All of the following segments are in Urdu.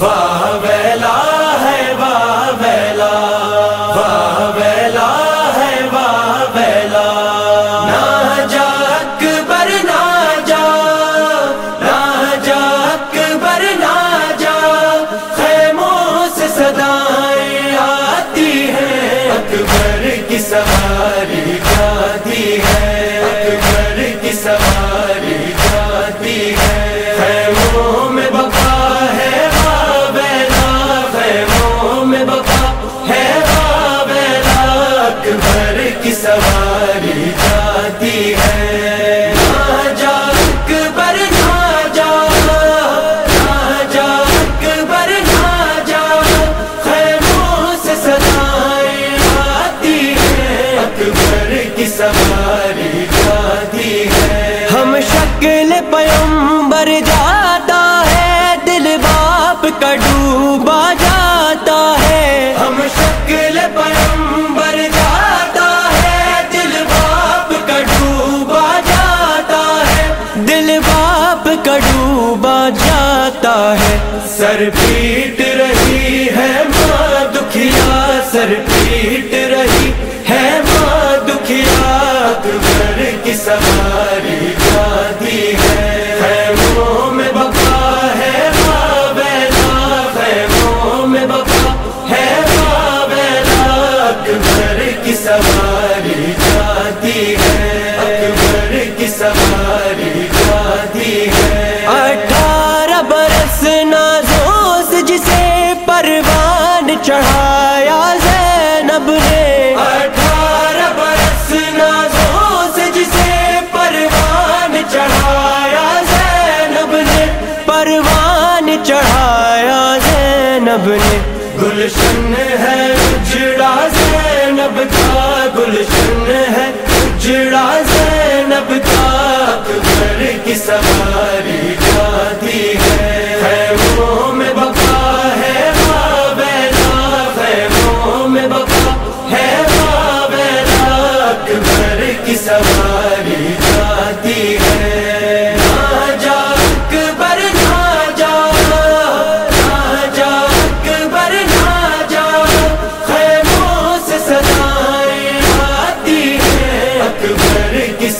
واہ ویلا ہے، واہ ویلا واہ ویلا ہے، واہ ویلا۔ نہ جا اکبر نہ جا نہ جا اکبر نہ جا۔ خیموں سے آتی ہیں، اکبر کی سواری جاتی ہے کی سواری جاتی ہے۔ جا اکبر نہ جا جا اکبر نہ جا خیموں سے آتی ہے۔ اکبر کی سواری سواری جاتی ہے، خیموں میں بقا ہے خیموں میں بقا ہے اکبر کی سواری جاتی ہے، اکبر کی سواری جاتی ہے۔ اٹھارہ برس نازوں سے جسے پروان چڑھایا گلشن ہے اجڑا زینب کا گلشن ہے۔ اجڑا زینب کا اکبر کی سواری جاتی ہے۔ خیموں میں بقا ہے ماں خیموں میں بقا ہے ماں اکبر کی سواری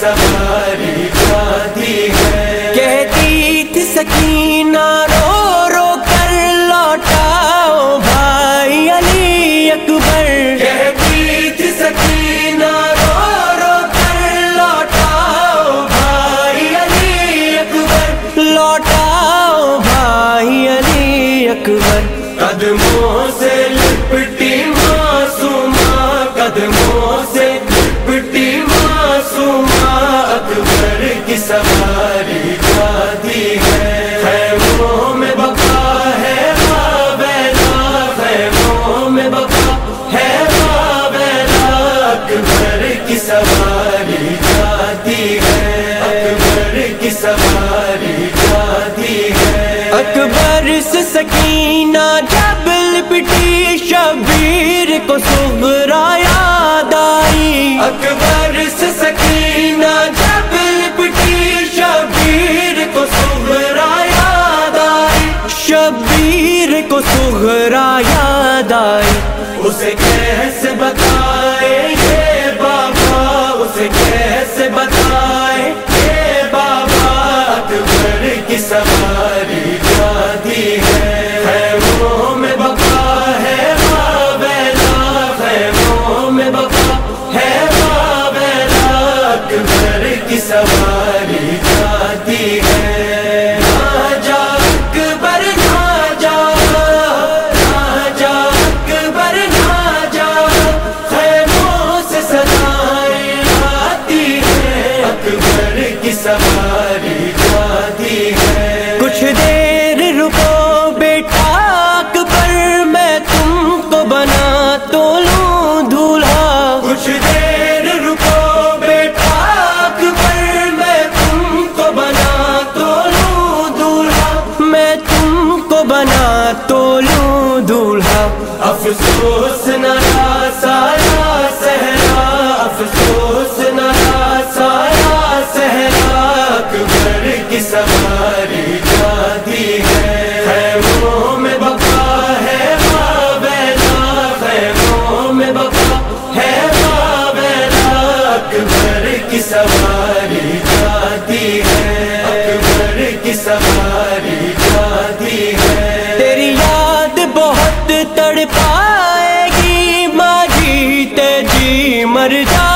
سواری جاتی ہے۔ کہتی تھی سکینہ رو رو کر لوٹاؤ بھائی علی اکبر۔ کہتی تھی سکینہ رو رو کر لوٹاؤ بھائی علی اکبر۔ لوٹاؤ بھائی علی اکبر۔ قدموں سے لپٹی معصومہ قدموں سے اکبر کی سواری جاتی ہے۔ اکبر کی سواری جاتی ہے۔ اکبر سے سکینہ جب لپٹی شبیر کو سغرا یاد آئی۔ اکبر سے سکینہ جب لپٹی شبیر کو سغرا یاد آئی۔ شبیر کو سغرا یاد آئی۔ اسے کیسے بتائے؟ سواری جاتی ہے خیموں میں بقا، ہے ماں بیلا خیموں میں بقا، ہے ماں بیلا کی سواری جاتی ہے۔ نہ کی سواری جاتی ہے۔ اکبر کی سواری جاتی ہے۔ تیری یاد بہت تڑپائے گی، ماں جیتے جی مر جا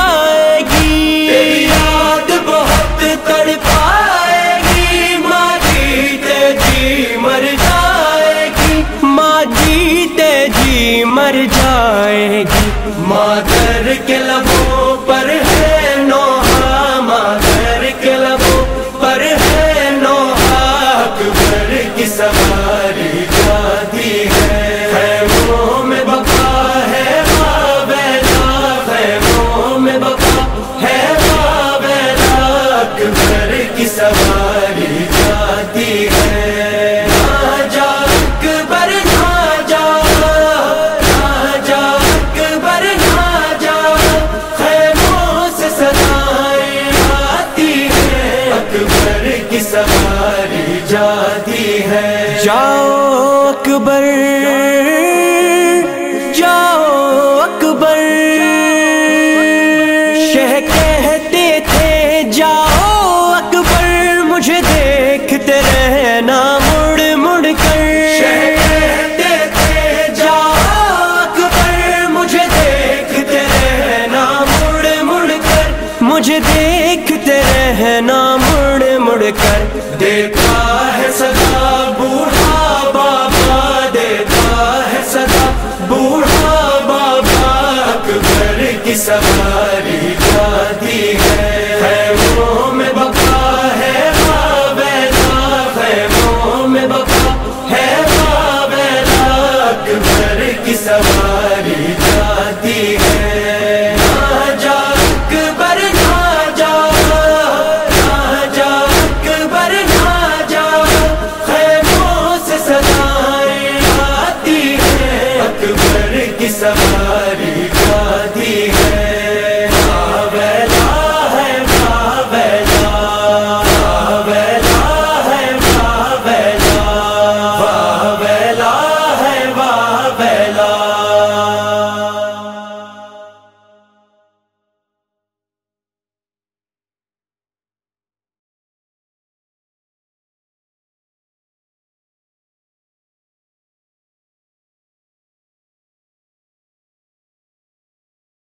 مجھے دیکھتے رہنا مڑ مڑ کر۔ دیکھا ہے سدا بوڑھا بابا دیکھا ہے سدا بوڑھا بابا، اکبر کی سواری کا دی ہے۔